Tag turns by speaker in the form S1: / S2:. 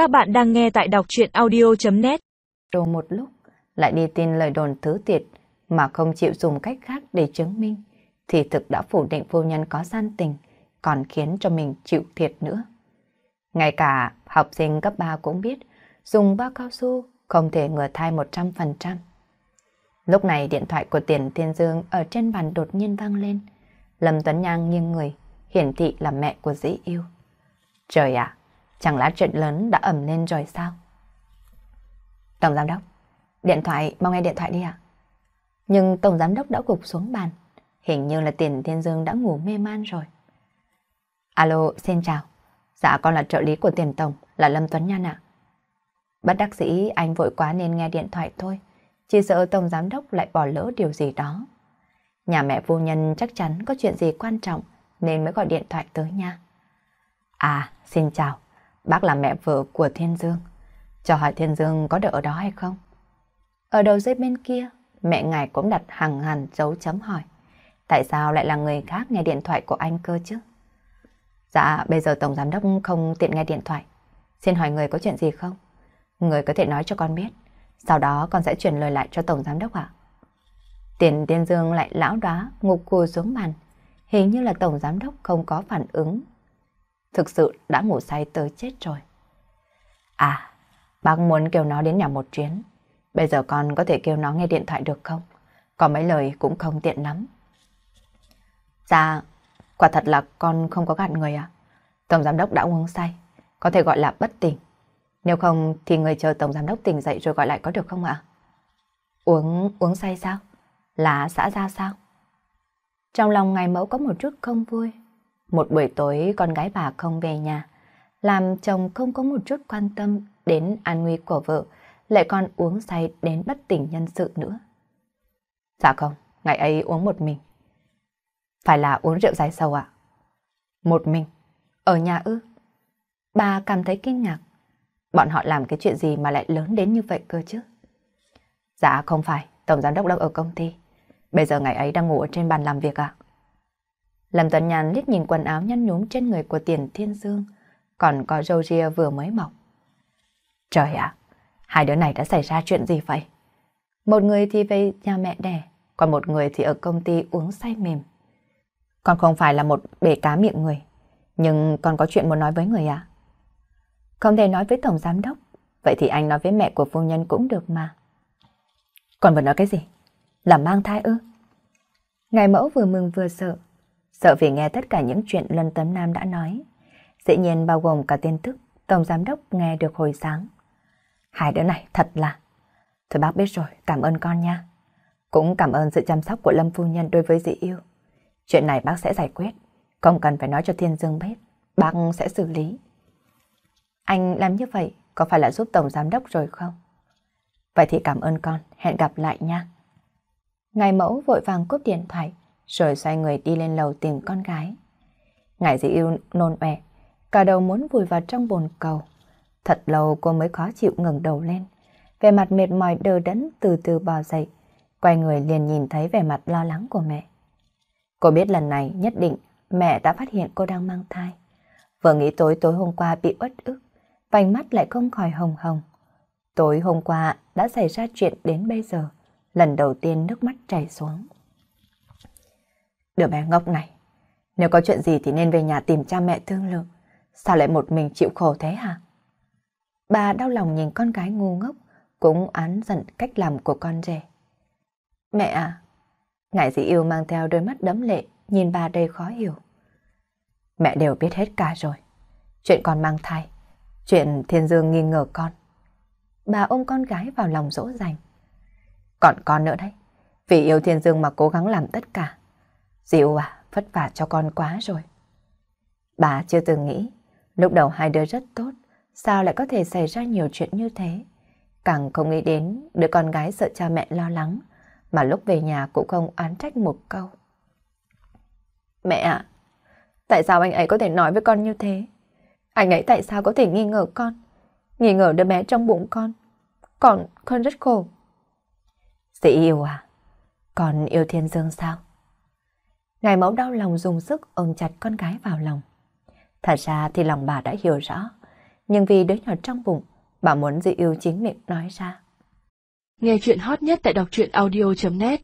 S1: Các bạn đang nghe tại đọc chuyện audio.net
S2: Đồ một lúc, lại đi tin lời đồn thứ tiệt mà không chịu dùng cách khác để chứng minh, thì thực đã phủ định vô nhân có gian tình, còn khiến cho mình chịu thiệt nữa. Ngay cả học sinh cấp 3 cũng biết, dùng bao cao su không thể ngừa thai 100%. Lúc này điện thoại của Tiền Thiên Dương ở trên bàn đột nhiên vang lên. Lâm Tuấn Nhang nghiêng người, hiển thị là mẹ của dĩ yêu. Trời ạ, chẳng lẽ chuyện lớn đã ẩm lên rồi sao? Tổng Giám Đốc, điện thoại, mau nghe điện thoại đi ạ. Nhưng Tổng Giám Đốc đã gục xuống bàn, hình như là Tiền Thiên Dương đã ngủ mê man rồi. Alo, xin chào. Dạ con là trợ lý của Tiền Tổng, là Lâm Tuấn Nhan ạ. Bất đắc dĩ anh vội quá nên nghe điện thoại thôi, chỉ sợ Tổng Giám Đốc lại bỏ lỡ điều gì đó. Nhà mẹ vô nhân chắc chắn có chuyện gì quan trọng nên mới gọi điện thoại tới nha. À, xin chào, bác là mẹ vợ của Thiên Dương. Cho hỏi Thiên Dương có được ở đó hay không? Ở đầu dây bên kia, mẹ ngài cũng đặt hàng hẳn dấu chấm hỏi. Tại sao lại là người khác nghe điện thoại của anh cơ chứ? Dạ, bây giờ Tổng Giám Đốc không tiện nghe điện thoại. Xin hỏi người có chuyện gì không? Người có thể nói cho con biết. Sau đó con sẽ chuyển lời lại cho Tổng Giám Đốc ạ. Tiền Tiên Dương lại lão đá ngục cù xuống bàn. Hình như là Tổng Giám Đốc không có phản ứng. Thực sự đã ngủ say tới chết rồi. À, bác muốn kêu nó đến nhà một chuyến. Bây giờ con có thể kêu nó nghe điện thoại được không? Có mấy lời cũng không tiện lắm. Dạ, quả thật là con không có gạt người à? Tổng Giám Đốc đã uống say, có thể gọi là bất tỉnh. Nếu không thì người chờ Tổng Giám Đốc tỉnh dậy rồi gọi lại có được không ạ? Uống, uống say sao? Là xã ra sao? Trong lòng ngày mẫu có một chút không vui. Một buổi tối con gái bà không về nhà, làm chồng không có một chút quan tâm đến an nguy của vợ, lại còn uống say đến bất tỉnh nhân sự nữa. Dạ không, ngày ấy uống một mình. Phải là uống rượu dài sâu ạ? Một mình? Ở nhà ư? Bà cảm thấy kinh ngạc. Bọn họ làm cái chuyện gì mà lại lớn đến như vậy cơ chứ? Dạ không phải, Tổng Giám Đốc đang ở công ty. Bây giờ ngày ấy đang ngủ ở trên bàn làm việc ạ. Lâm Tuấn Nhàn liếc nhìn quần áo nhăn nhúm trên người của Tiền Thiên Dương, còn có râu ria vừa mới mọc. Trời ạ, hai đứa này đã xảy ra chuyện gì vậy? Một người thì về nhà mẹ đẻ, còn một người thì ở công ty uống say mềm. Con không phải là một bể cá miệng người, nhưng con có chuyện muốn nói với người ạ. Không thể nói với Tổng Giám Đốc, vậy thì anh nói với mẹ của phu nhân cũng được mà. Còn vừa nói cái gì? Là mang thai ư? Ngài mẫu vừa mừng vừa sợ, sợ vì nghe tất cả những chuyện Lân tấm Nam đã nói. Dĩ nhiên bao gồm cả tin tức Tổng Giám Đốc nghe được hồi sáng. Hai đứa này thật là... Thôi bác biết rồi, cảm ơn con nha. Cũng cảm ơn sự chăm sóc của Lâm Phu Nhân đối với dị yêu. Chuyện này bác sẽ giải quyết, không cần phải nói cho Thiên Dương biết, bác sẽ xử lý. Anh làm như vậy có phải là giúp Tổng Giám Đốc rồi không? Vậy thì cảm ơn con, hẹn gặp lại nha. Ngài mẫu vội vàng cúp điện thoại, rồi xoay người đi lên lầu tìm con gái. Ngải dị yêu nôn ọe, cả đầu muốn vùi vào trong bồn cầu. Thật lâu cô mới khó chịu ngẩng đầu lên. Về mặt mệt mỏi đờ đẫn từ từ bò dậy, quay người liền nhìn thấy vẻ mặt lo lắng của mẹ. Cô biết lần này nhất định mẹ đã phát hiện cô đang mang thai. Vừa nghĩ tối tối hôm qua bị uất ức, vành mắt lại không khỏi hồng hồng. Tối hôm qua đã xảy ra chuyện đến bây giờ, lần đầu tiên nước mắt chảy xuống. Đứa bé ngốc này, nếu có chuyện gì thì nên về nhà tìm cha mẹ thương lượng, sao lại một mình chịu khổ thế hả? Bà đau lòng nhìn con gái ngu ngốc, cũng án giận cách làm của con rể. Mẹ à, ngại dị yêu mang theo đôi mắt đấm lệ, nhìn bà đầy khó hiểu. Mẹ đều biết hết cả rồi. Chuyện con mang thai, chuyện Thiên Dương nghi ngờ con. Bà ôm con gái vào lòng dỗ dành. Còn con nữa đấy, vì yêu Thiên Dương mà cố gắng làm tất cả. Diệu à, vất vả cho con quá rồi. Bà chưa từng nghĩ, lúc đầu hai đứa rất tốt, sao lại có thể xảy ra nhiều chuyện như thế. Càng không nghĩ đến đứa con gái sợ cha mẹ lo lắng, mà lúc về nhà cũng không án trách một câu. Mẹ ạ, tại sao anh ấy có thể nói với con như thế? Anh ấy tại sao có thể nghi ngờ con? Nghi ngờ đứa bé trong bụng con. Còn con rất khổ. Dĩ yêu à, con yêu Thiên Dương sao? Ngài mẫu đau lòng dùng sức ôm chặt con gái vào lòng. Thật ra thì lòng bà đã hiểu rõ. nhưng vì đứa nhỏ trong bụng, bà muốn dị yêu chính miệng nói ra.
S1: Nghe chuyện hot nhất tại đọc truyện audio.net